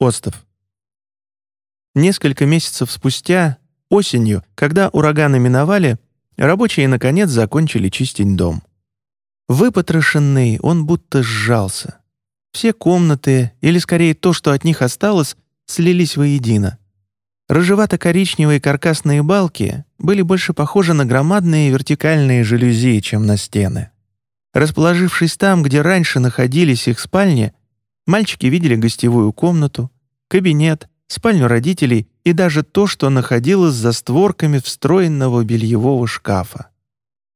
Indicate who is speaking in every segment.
Speaker 1: Остов. Несколько месяцев спустя, осенью, когда ураганы миновали, рабочие наконец закончили чистить дом. Выпотрошенный, он будто сжался. Все комнаты, или скорее то, что от них осталось, слились воедино. Рыжевато-коричневые каркасные балки были больше похожи на громадные вертикальные жалюзи, чем на стены. Расположившись там, где раньше находились их спальни, мальчики видели гостевую комнату, кабинет, спальню родителей и даже то, что находилось за створками встроенного бельевого шкафа.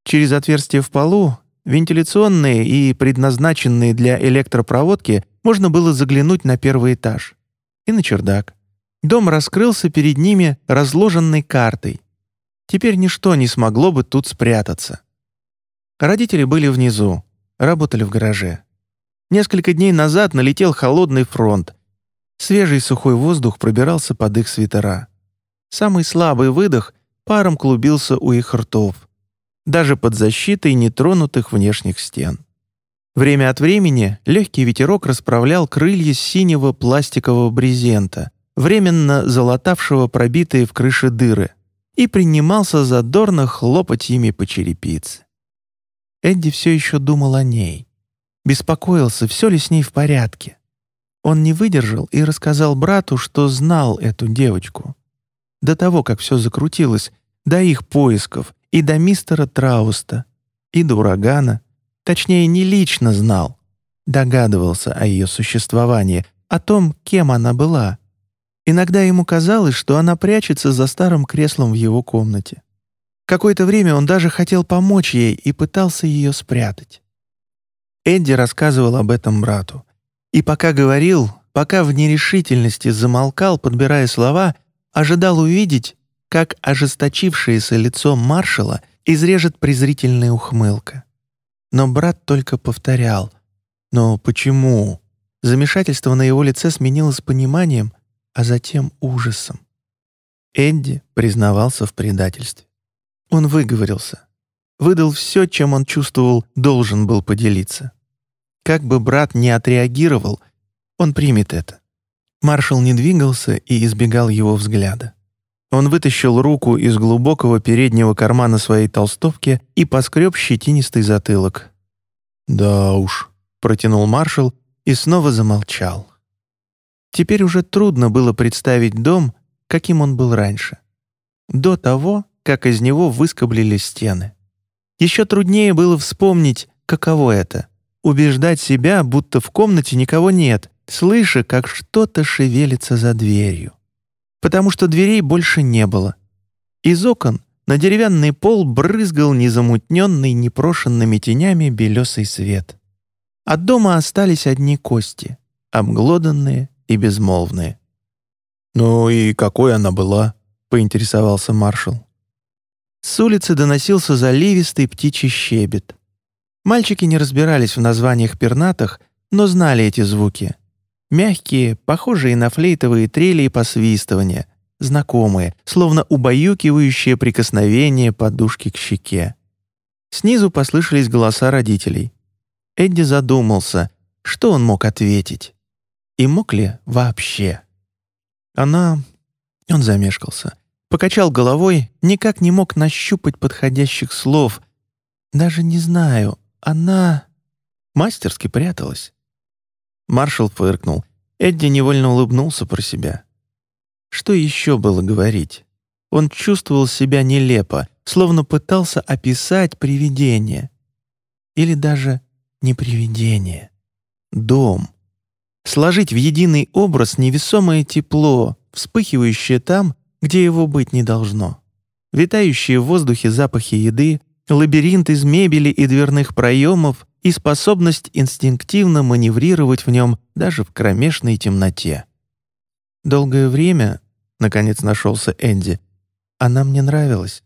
Speaker 1: Через отверстие в полу, вентиляционные и предназначенные для электропроводки, можно было заглянуть на первый этаж и на чердак. Дом раскрылся перед ними разложенной картой. Теперь ничто не смогло бы тут спрятаться. Родители были внизу, работали в гараже. Несколько дней назад налетел холодный фронт. Свежий сухой воздух пробирался под их свитера. Самый слабый выдох паром клубился у их ртов. Даже под защитой нетронутых внешних стен. Время от времени легкий ветерок расправлял крылья синего пластикового брезента, временно залатавшего пробитые в крыше дыры, и принимался задорно хлопать ими по черепице. Эдди все еще думал о ней. Беспокоился, все ли с ней в порядке. Он не выдержал и рассказал брату, что знал эту девочку. До того, как все закрутилось, до их поисков и до мистера Трауста, и до урагана, точнее, не лично знал, догадывался о ее существовании, о том, кем она была — Иногда ему казалось, что она прячется за старым креслом в его комнате. Какое-то время он даже хотел помочь ей и пытался ее спрятать. Эдди рассказывал об этом брату. И пока говорил, пока в нерешительности замолкал, подбирая слова, ожидал увидеть, как ожесточившееся лицо маршала изрежет презрительная ухмылка. Но брат только повторял «Но почему?» Замешательство на его лице сменилось пониманием — а затем ужасом. Эдди признавался в предательстве. Он выговорился. Выдал все, чем он чувствовал, должен был поделиться. Как бы брат не отреагировал, он примет это. Маршал не двигался и избегал его взгляда. Он вытащил руку из глубокого переднего кармана своей толстовки и поскреб щетинистый затылок. «Да уж», — протянул маршал и снова замолчал. Теперь уже трудно было представить дом, каким он был раньше. До того, как из него выскоблили стены. Еще труднее было вспомнить, каково это — убеждать себя, будто в комнате никого нет, слыша, как что-то шевелится за дверью. Потому что дверей больше не было. Из окон на деревянный пол брызгал незамутненный непрошенными тенями белесый свет. От дома остались одни кости, обглоданные, и безмолвные. «Ну и какой она была?» — поинтересовался маршал. С улицы доносился заливистый птичий щебет. Мальчики не разбирались в названиях пернатых, но знали эти звуки. Мягкие, похожие на флейтовые трели и посвистывания, знакомые, словно убаюкивающие прикосновение подушки к щеке. Снизу послышались голоса родителей. Эдди задумался, что он мог ответить. И мог ли вообще? Она... Он замешкался. Покачал головой, никак не мог нащупать подходящих слов. Даже не знаю, она... Мастерски пряталась. Маршал фыркнул. Эдди невольно улыбнулся про себя. Что еще было говорить? Он чувствовал себя нелепо, словно пытался описать привидение. Или даже не привидение. Дом сложить в единый образ невесомое тепло, вспыхивающее там, где его быть не должно. Витающие в воздухе запахи еды, лабиринт из мебели и дверных проемов и способность инстинктивно маневрировать в нем даже в кромешной темноте. Долгое время, наконец нашелся Энди, она мне нравилась.